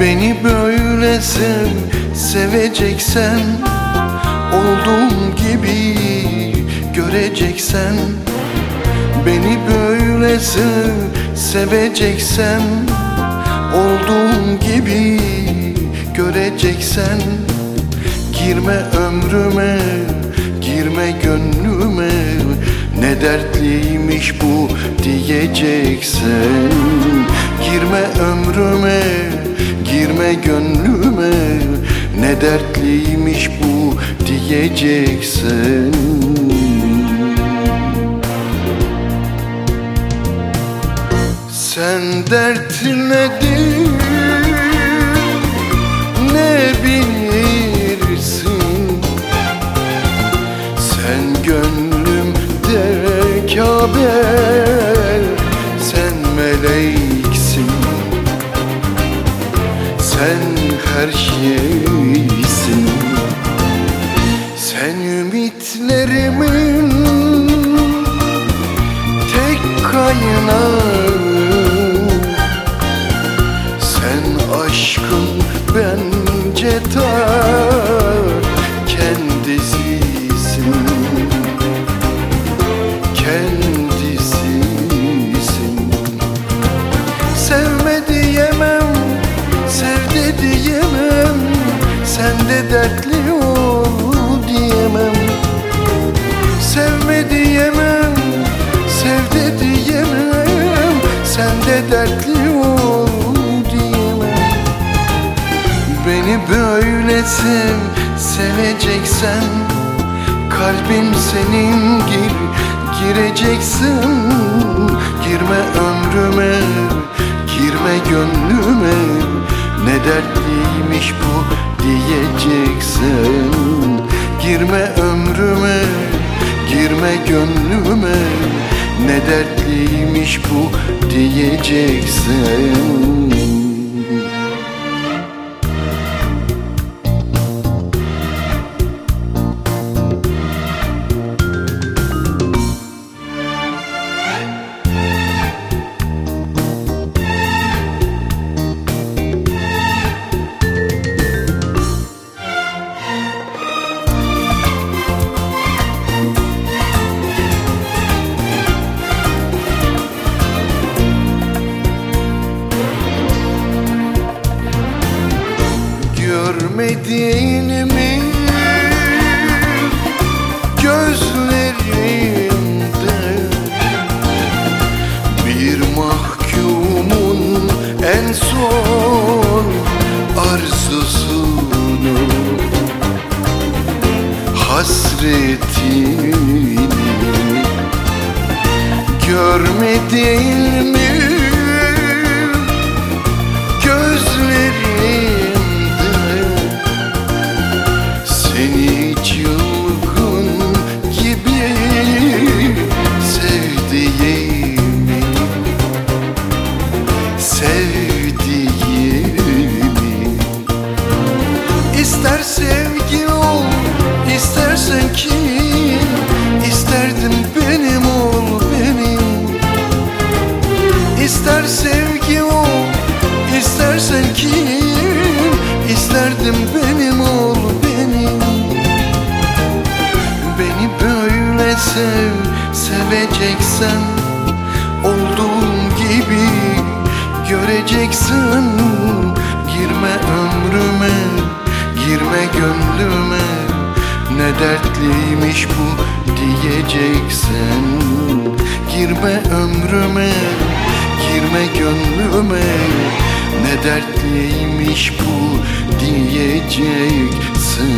Beni böyle sev, seveceksen Olduğum gibi göreceksen. Beni böyle sev, seveceksen Olduğum gibi göreceksen. Girme ömrüme, girme gönlüme Ne dertliymiş bu diyeceksen. Girme ömrüme, girme gönlüme Ne dertliymiş bu diyeceksen Sen dert nedir ne bilirsin? Sen gönlümde Kabe Sen meleksin Sen her şeysin. Sen ümitlerimin tek kaynağı. Sen aşkın bence ta Sen de dertli ol diyemem. Sevme diyemem, sevdi diyemem. Sen de dertli ol diyemem. Beni böyle sev, seveceksen. Kalbim senin gir, gireceksin. Girme ömrüme, girme gönlüme. Ne dertliymiş bu diyeceksin. Girme ömrüme, girme gönlüme. Ne dertliymiş bu diyeceksin son arzusunu Hasretini. Görmediğin mi İsterdim benim ol benim. Beni böyle sev, seveceksen Olduğum gibi göreceksin. Girme ömrüme, girme gönlüme Ne dertliymiş bu diyeceksin Girme ömrüme, girme gönlüme Ne dertliymiş bu diyeceksin